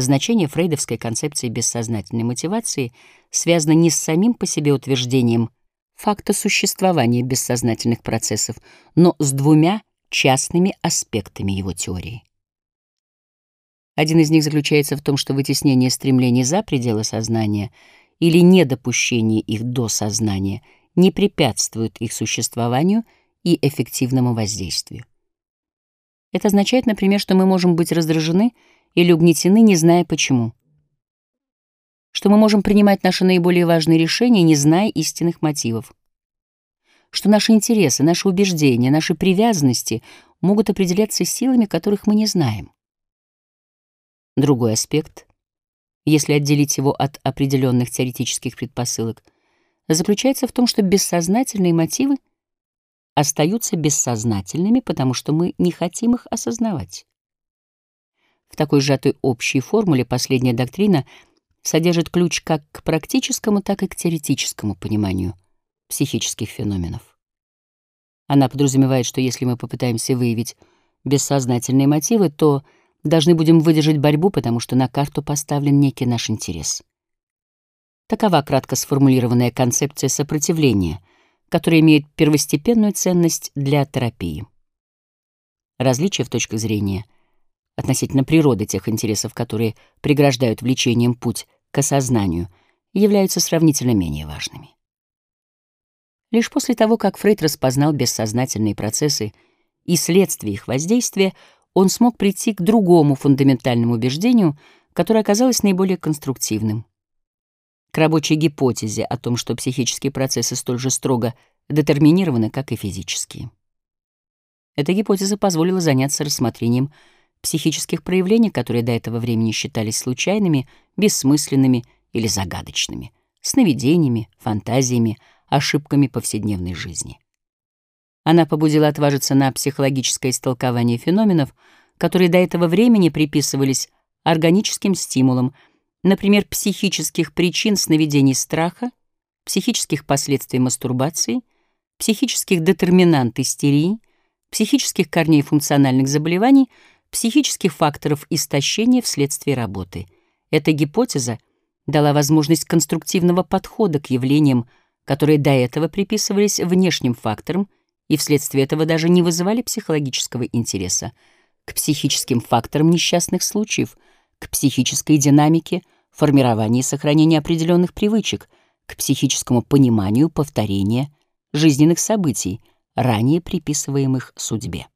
Значение фрейдовской концепции бессознательной мотивации связано не с самим по себе утверждением факта существования бессознательных процессов, но с двумя частными аспектами его теории. Один из них заключается в том, что вытеснение стремлений за пределы сознания или недопущение их до сознания не препятствует их существованию и эффективному воздействию. Это означает, например, что мы можем быть раздражены или угнетены, не зная почему. Что мы можем принимать наши наиболее важные решения, не зная истинных мотивов. Что наши интересы, наши убеждения, наши привязанности могут определяться силами, которых мы не знаем. Другой аспект, если отделить его от определенных теоретических предпосылок, заключается в том, что бессознательные мотивы остаются бессознательными, потому что мы не хотим их осознавать. В такой сжатой общей формуле последняя доктрина содержит ключ как к практическому, так и к теоретическому пониманию психических феноменов. Она подразумевает, что если мы попытаемся выявить бессознательные мотивы, то должны будем выдержать борьбу, потому что на карту поставлен некий наш интерес. Такова кратко сформулированная концепция сопротивления, которая имеет первостепенную ценность для терапии. Различия в точках зрения — относительно природы тех интересов, которые преграждают влечением путь к осознанию, являются сравнительно менее важными. Лишь после того, как Фрейд распознал бессознательные процессы и следствия их воздействия, он смог прийти к другому фундаментальному убеждению, которое оказалось наиболее конструктивным. К рабочей гипотезе о том, что психические процессы столь же строго детерминированы, как и физические. Эта гипотеза позволила заняться рассмотрением психических проявлений, которые до этого времени считались случайными, бессмысленными или загадочными, сновидениями, фантазиями, ошибками повседневной жизни. Она побудила отважиться на психологическое истолкование феноменов, которые до этого времени приписывались органическим стимулам, например, психических причин сновидений страха, психических последствий мастурбации, психических детерминант истерии, психических корней функциональных заболеваний — психических факторов истощения вследствие работы. Эта гипотеза дала возможность конструктивного подхода к явлениям, которые до этого приписывались внешним факторам и вследствие этого даже не вызывали психологического интереса, к психическим факторам несчастных случаев, к психической динамике, формированию и сохранению определенных привычек, к психическому пониманию повторения жизненных событий, ранее приписываемых судьбе.